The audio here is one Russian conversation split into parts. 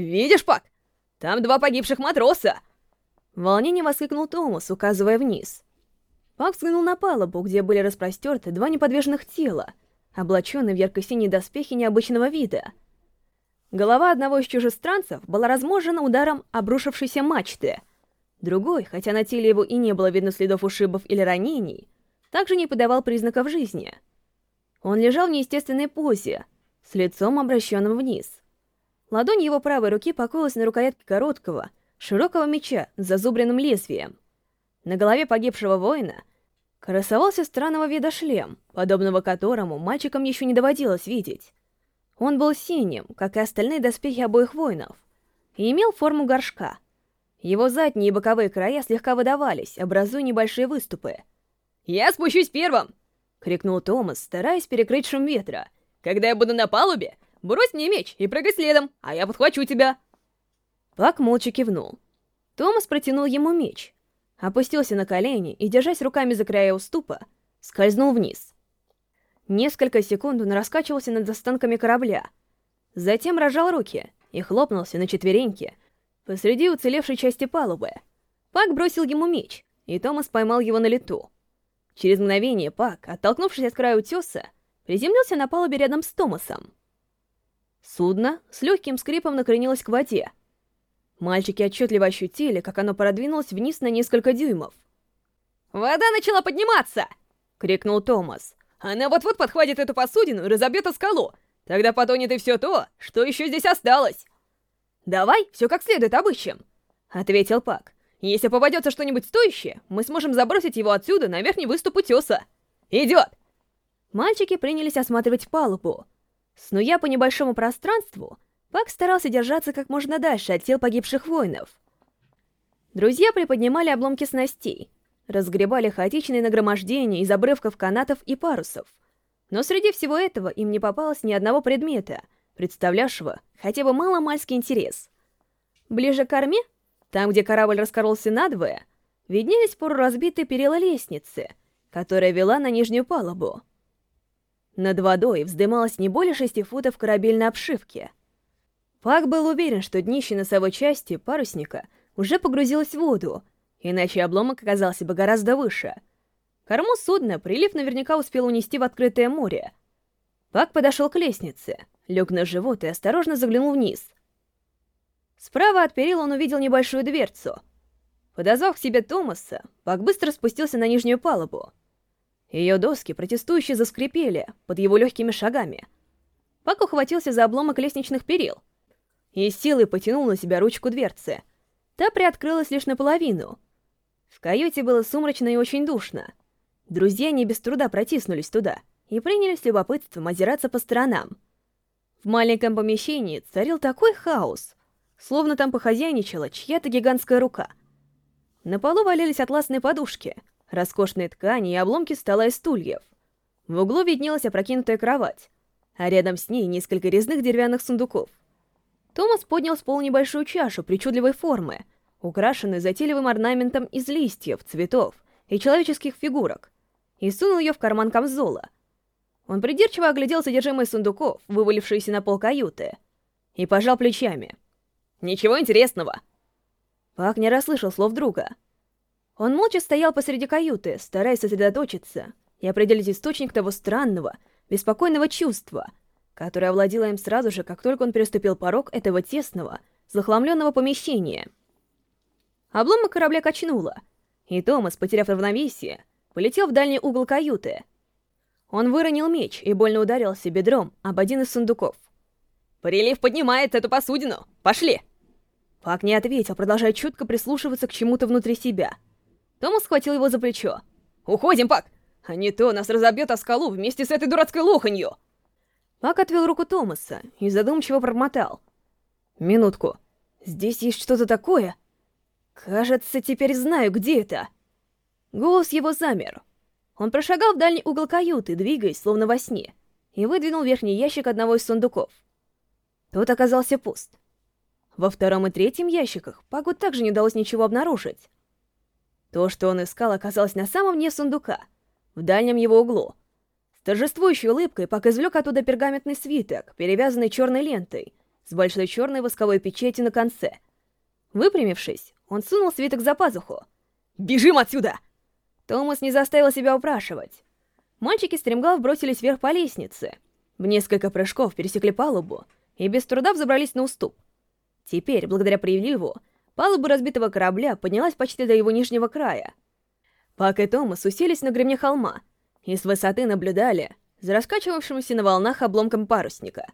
«Видишь, Пак? Там два погибших матроса!» В волнении воскликнул Томас, указывая вниз. Пак взглянул на палубу, где были распростерты два неподвижных тела, облаченные в ярко-синие доспехи необычного вида. Голова одного из чужестранцев была разможена ударом обрушившейся мачты. Другой, хотя на теле его и не было видно следов ушибов или ранений, также не подавал признаков жизни. Он лежал в неестественной позе, с лицом обращенным вниз. Ладонь его правой руки покоилась на рукоятке короткого, широкого меча с зазубренным лезвием. На голове погибшего воина красовался странного вида шлем, подобного которому мальчикам еще не доводилось видеть. Он был синим, как и остальные доспехи обоих воинов, и имел форму горшка. Его задние и боковые края слегка выдавались, образуя небольшие выступы. «Я спущусь первым!» — крикнул Томас, стараясь перекрыть шум ветра. «Когда я буду на палубе, брось мне меч и прыгай следом, а я подхвачу тебя!» Пак молча кивнул. Томас протянул ему меч, опустился на колени и, держась руками за края уступа, скользнул вниз. Несколько секунд он раскачивался над останками корабля, затем рожал руки и хлопнулся на четвереньки посреди уцелевшей части палубы. Пак бросил ему меч, и Томас поймал его на лету. Через мгновение Пак, оттолкнувшись от края утеса, приземлился на палубе рядом с Томасом. Судно с легким скрипом накренилось к воде. Мальчики отчетливо ощутили, как оно продвинулось вниз на несколько дюймов. «Вода начала подниматься!» — крикнул Томас. «Она вот-вот подхватит эту посудину и разобьет о скалу. Тогда потонет и все то, что еще здесь осталось!» «Давай все как следует обыщем!» — ответил Пак. Если попадется что-нибудь стоящее, мы сможем забросить его отсюда на верхний выступ утеса. Идет!» Мальчики принялись осматривать палубу. Снуя по небольшому пространству, Пак старался держаться как можно дальше от тел погибших воинов. Друзья приподнимали обломки снастей, разгребали хаотичные нагромождения из обрывков канатов и парусов. Но среди всего этого им не попалось ни одного предмета, представлявшего хотя бы мало-мальский интерес. Ближе к корме там, где корабль раскололся надвое, виднелись полуразбитые перила лестницы, которая вела на нижнюю палубу. Над водой вздымалось не более шести футов корабельной обшивки. Пак был уверен, что днище носовой части парусника уже погрузилось в воду, иначе обломок оказался бы гораздо выше. Корму судна прилив наверняка успел унести в открытое море. Пак подошел к лестнице, лег на живот и осторожно заглянул вниз — Справа от перил он увидел небольшую дверцу. Подозвав к себе Томаса, Пак быстро спустился на нижнюю палубу. Ее доски протестующе заскрипели под его легкими шагами. Пак ухватился за обломок лестничных перил и силой потянул на себя ручку дверцы. Та приоткрылась лишь наполовину. В каюте было сумрачно и очень душно. Друзья не без труда протиснулись туда и принялись любопытством озираться по сторонам. В маленьком помещении царил такой хаос — словно там похозяйничала чья-то гигантская рука. На полу валялись атласные подушки, роскошные ткани и обломки стола и стульев. В углу виднелась опрокинутая кровать, а рядом с ней несколько резных деревянных сундуков. Томас поднял с пола небольшую чашу причудливой формы, украшенную затейливым орнаментом из листьев, цветов и человеческих фигурок, и сунул ее в карман камзола. Он придирчиво оглядел содержимое сундуков, вывалившиеся на пол каюты, и пожал плечами — Ничего интересного. Пак не расслышал слов друга. Он молча стоял посреди каюты, стараясь сосредоточиться и определить источник того странного, беспокойного чувства, которое овладело им сразу же, как только он переступил порог этого тесного, захламленного помещения. Обломок корабля качнуло, и Томас, потеряв равновесие, полетел в дальний угол каюты. Он выронил меч и больно ударился бедром об один из сундуков. «Прилив поднимает эту посудину! Пошли!» Пак не ответил, продолжая чутко прислушиваться к чему-то внутри себя. Томас схватил его за плечо. «Уходим, Пак! А не то нас разобьет о скалу вместе с этой дурацкой лоханью!» Пак отвел руку Томаса и задумчиво промотал. «Минутку. Здесь есть что-то такое? Кажется, теперь знаю, где это!» Голос его замер. Он прошагал в дальний угол каюты, двигаясь, словно во сне, и выдвинул верхний ящик одного из сундуков. Тот оказался пуст. Во втором и третьем ящиках Пагу также не удалось ничего обнаружить. То, что он искал, оказалось на самом дне сундука, в дальнем его углу. С торжествующей улыбкой Пак извлек оттуда пергаментный свиток, перевязанный черной лентой, с большой черной восковой печатью на конце. Выпрямившись, он сунул свиток за пазуху. «Бежим отсюда!» Томас не заставил себя упрашивать. Мальчики стремглав бросились вверх по лестнице. В несколько прыжков пересекли палубу и без труда взобрались на уступ. Теперь, благодаря приливу, палуба разбитого корабля поднялась почти до его нижнего края. Пак и Томас уселись на гребне холма и с высоты наблюдали за раскачивавшимся на волнах обломком парусника.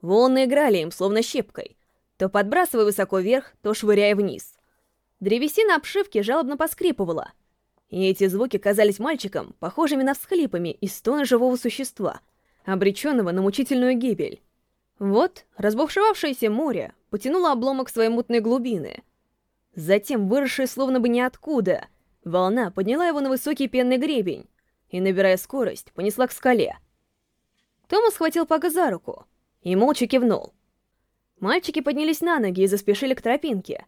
Волны играли им, словно щепкой, то подбрасывая высоко вверх, то швыряя вниз. Древесина обшивки жалобно поскрипывала, и эти звуки казались мальчикам похожими на всхлипами из стона живого существа, обреченного на мучительную гибель. Вот разбушевавшееся море потянуло обломок своей мутной глубины. Затем, выросшая словно бы ниоткуда, волна подняла его на высокий пенный гребень, и, набирая скорость, понесла к скале. Томас схватил Пага за руку и молча кивнул. Мальчики поднялись на ноги и заспешили к тропинке.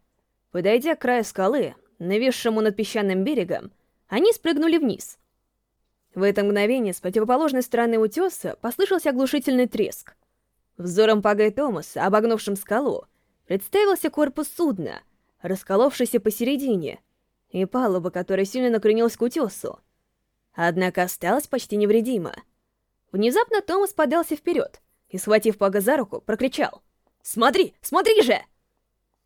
Подойдя к краю скалы, нависшему над песчаным берегом, они спрыгнули вниз. В это мгновение с противоположной стороны утеса послышался оглушительный треск. Взором Пага и Томаса, обогнувшим скалу, представился корпус судна, расколовшийся посередине, и палуба, которая сильно накренилась к утесу. Однако осталась почти невредима. Внезапно Томас подался вперед и, схватив Пага за руку, прокричал. «Смотри! Смотри же!»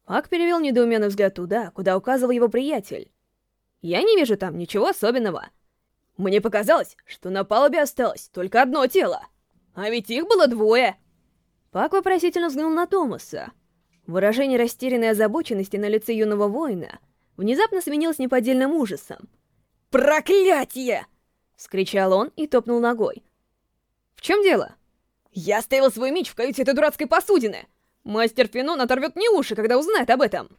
Паг перевел недоуменный взгляд туда, куда указывал его приятель. «Я не вижу там ничего особенного. Мне показалось, что на палубе осталось только одно тело. А ведь их было двое!» Пак вопросительно взглянул на Томаса. Выражение растерянной озабоченности на лице юного воина внезапно сменилось неподдельным ужасом. «Проклятие!» — вскричал он и топнул ногой. «В чем дело?» «Я оставил свой меч в каюте этой дурацкой посудины! Мастер Фенон оторвет мне уши, когда узнает об этом!»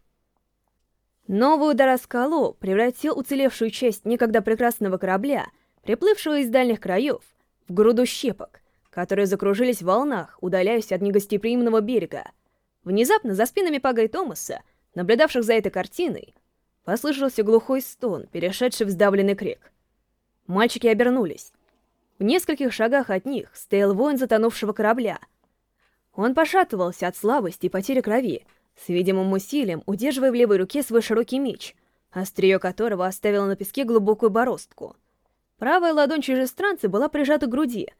Новый удар о скалу превратил уцелевшую часть некогда прекрасного корабля, приплывшего из дальних краев, в груду щепок, которые закружились в волнах, удаляясь от негостеприимного берега. Внезапно за спинами Пага и Томаса, наблюдавших за этой картиной, послышался глухой стон, перешедший в сдавленный крик — Мальчики обернулись. В нескольких шагах от них стоял воин затонувшего корабля. Он пошатывался от слабости и потери крови, с видимым усилием удерживая в левой руке свой широкий меч, острие которого оставило на песке глубокую бороздку. Правая ладонь чужестранца была прижата к груди.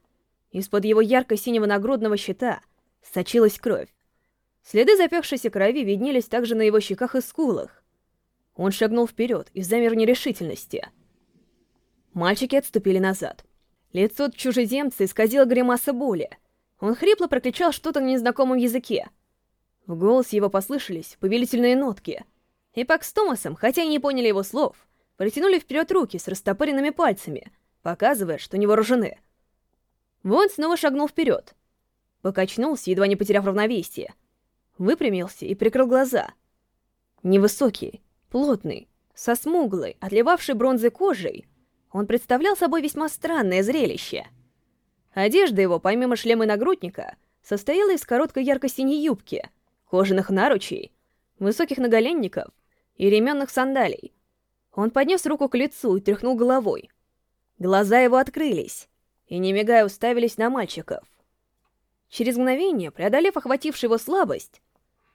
Из-под его ярко-синего нагрудного щита сочилась кровь. Следы запекшейся крови виднелись также на его щеках и скулах. Он шагнул вперед и замер в нерешительности — Мальчики отступили назад. Лицо чужеземца исказило гримаса боли. Он хрипло прокричал что-то на незнакомом языке. В голос его послышались повелительные нотки. И Пак с Томасом, хотя и не поняли его слов, протянули вперед руки с растопыренными пальцами, показывая, что не вооружены. Вон снова шагнул вперед. Покачнулся, едва не потеряв равновесие. Выпрямился и прикрыл глаза. Невысокий, плотный, со смуглой, отливавшей бронзой кожей, он представлял собой весьма странное зрелище. Одежда его, помимо шлема и нагрудника, состояла из короткой ярко-синей юбки, кожаных наручей, высоких наголенников и ременных сандалий. Он поднес руку к лицу и тряхнул головой. Глаза его открылись, и, не мигая, уставились на мальчиков. Через мгновение, преодолев охватившую его слабость,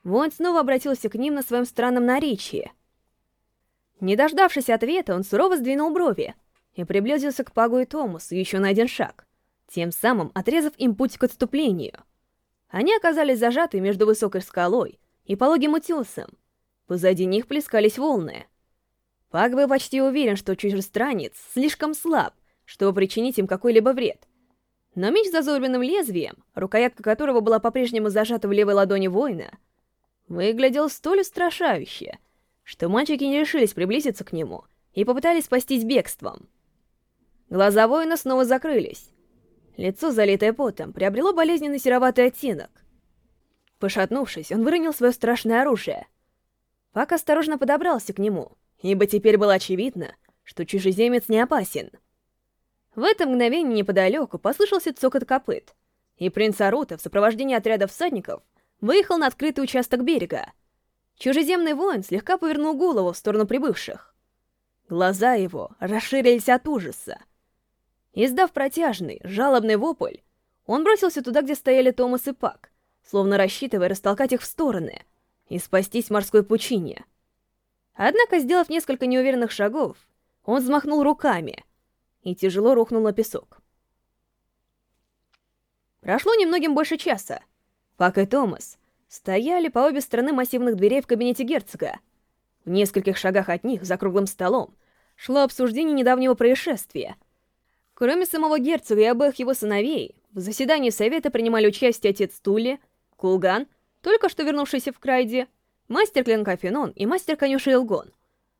Вон снова обратился к ним на своем странном наречии. Не дождавшись ответа, он сурово сдвинул брови, и приблизился к Пагу и Томасу еще на один шаг, тем самым отрезав им путь к отступлению. Они оказались зажаты между высокой скалой и пологим утесом. Позади них плескались волны. Паг был почти уверен, что чужестранец слишком слаб, чтобы причинить им какой-либо вред. Но меч с зазубренным лезвием, рукоятка которого была по-прежнему зажата в левой ладони воина, выглядел столь устрашающе, что мальчики не решились приблизиться к нему и попытались спастись бегством. Глаза воина снова закрылись. Лицо, залитое потом, приобрело болезненный сероватый оттенок. Пошатнувшись, он выронил свое страшное оружие. Пак осторожно подобрался к нему, ибо теперь было очевидно, что чужеземец не опасен. В это мгновение неподалеку послышался цокот копыт, и принц Арута в сопровождении отряда всадников выехал на открытый участок берега. Чужеземный воин слегка повернул голову в сторону прибывших. Глаза его расширились от ужаса, Издав протяжный, жалобный вопль, он бросился туда, где стояли Томас и Пак, словно рассчитывая растолкать их в стороны и спастись морской пучине. Однако, сделав несколько неуверенных шагов, он взмахнул руками и тяжело рухнул на песок. Прошло немногим больше часа. Пак и Томас стояли по обе стороны массивных дверей в кабинете герцога. В нескольких шагах от них, за круглым столом, шло обсуждение недавнего происшествия. Кроме самого герцога и обоих его сыновей, в заседании совета принимали участие отец Тули, Кулган, только что вернувшийся в Крайде, мастер клинка Фенон и мастер конюши Илгон.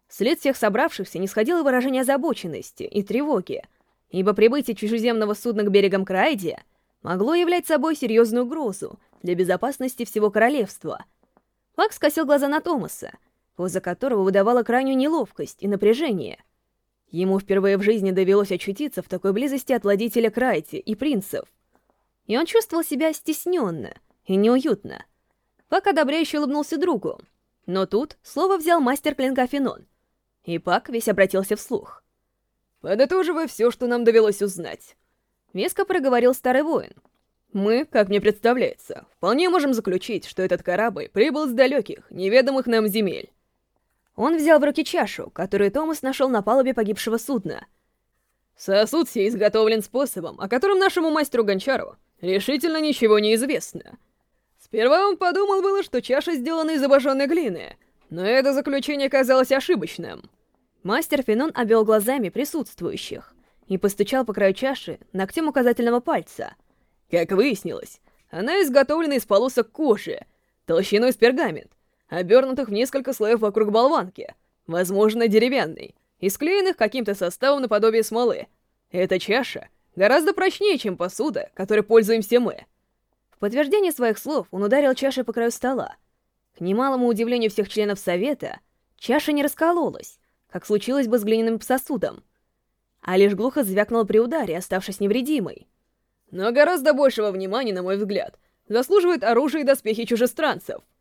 След всех собравшихся не сходило выражение озабоченности и тревоги, ибо прибытие чужеземного судна к берегам Крайде могло являть собой серьезную угрозу для безопасности всего королевства. Фак скосил глаза на Томаса, поза которого выдавала крайнюю неловкость и напряжение. Ему впервые в жизни довелось очутиться в такой близости от владителя Крайти и принцев. И он чувствовал себя стесненно и неуютно. Пак одобряюще улыбнулся другу. Но тут слово взял мастер клинка Фенон. И Пак весь обратился вслух. «Подытоживая все, что нам довелось узнать», — веско проговорил старый воин. «Мы, как мне представляется, вполне можем заключить, что этот корабль прибыл с далеких, неведомых нам земель. Он взял в руки чашу, которую Томас нашел на палубе погибшего судна. Сосуд сей изготовлен способом, о котором нашему мастеру Гончару решительно ничего не известно. Сперва он подумал было, что чаша сделана из обожженной глины, но это заключение казалось ошибочным. Мастер Фенон обвел глазами присутствующих и постучал по краю чаши ногтем указательного пальца. Как выяснилось, она изготовлена из полосок кожи, толщиной с пергамент, обернутых в несколько слоев вокруг болванки, возможно, деревянной, и склеенных каким-то составом наподобие смолы. Эта чаша гораздо прочнее, чем посуда, которой пользуемся мы. В подтверждение своих слов он ударил чашей по краю стола. К немалому удивлению всех членов Совета, чаша не раскололась, как случилось бы с глиняным сосудом, а лишь глухо звякнула при ударе, оставшись невредимой. Но гораздо большего внимания, на мой взгляд, заслуживает оружие и доспехи чужестранцев —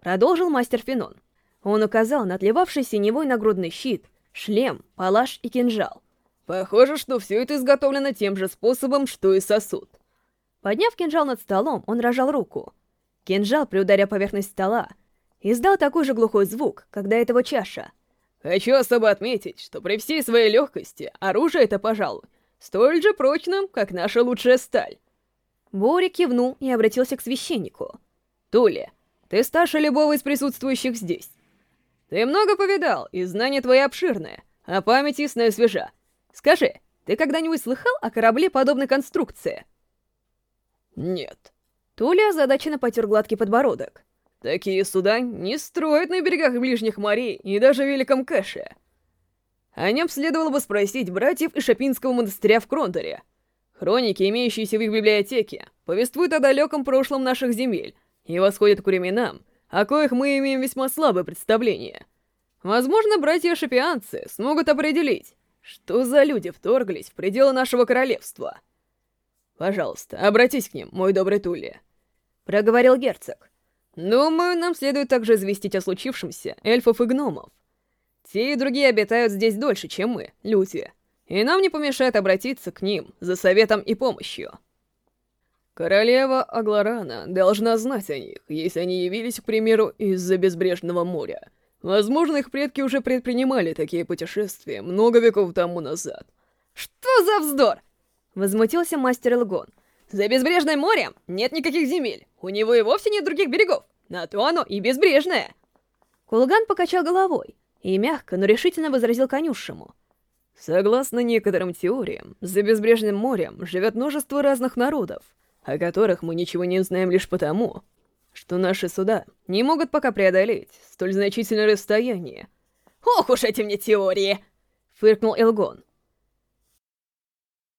Продолжил мастер Фенон. Он указал на отливавший синевой нагрудный щит, шлем, палаш и кинжал. Похоже, что все это изготовлено тем же способом, что и сосуд. Подняв кинжал над столом, он рожал руку. Кинжал, при ударе поверхность стола, издал такой же глухой звук, когда этого чаша. Хочу особо отметить, что при всей своей легкости оружие это, пожалуй, столь же прочным, как наша лучшая сталь. Бори кивнул и обратился к священнику. Туля, ты старше любого из присутствующих здесь. Ты много повидал, и знания твои обширные, а память ясная свежа. Скажи, ты когда-нибудь слыхал о корабле подобной конструкции? Нет. Туля озадаченно потер гладкий подбородок. Такие суда не строят на берегах ближних морей и даже в Великом Кэше. О нем следовало бы спросить братьев из Шапинского монастыря в Кронторе. Хроники, имеющиеся в их библиотеке, повествуют о далеком прошлом наших земель, и восходят к временам, о коих мы имеем весьма слабое представление. Возможно, братья-шапианцы смогут определить, что за люди вторглись в пределы нашего королевства. Пожалуйста, обратись к ним, мой добрый Тулли. Проговорил герцог. Думаю, нам следует также известить о случившемся эльфов и гномов. Те и другие обитают здесь дольше, чем мы, люди, и нам не помешает обратиться к ним за советом и помощью. Королева Агларана должна знать о них, если они явились, к примеру, из-за безбрежного моря. Возможно, их предки уже предпринимали такие путешествия много веков тому назад. «Что за вздор?» — возмутился мастер Элгон. «За безбрежным морем нет никаких земель. У него и вовсе нет других берегов. На то оно и безбрежное». Кулган покачал головой и мягко, но решительно возразил конюшему. Согласно некоторым теориям, за безбрежным морем живет множество разных народов — о которых мы ничего не знаем лишь потому, что наши суда не могут пока преодолеть столь значительное расстояние. «Ох уж эти мне теории!» — фыркнул Элгон.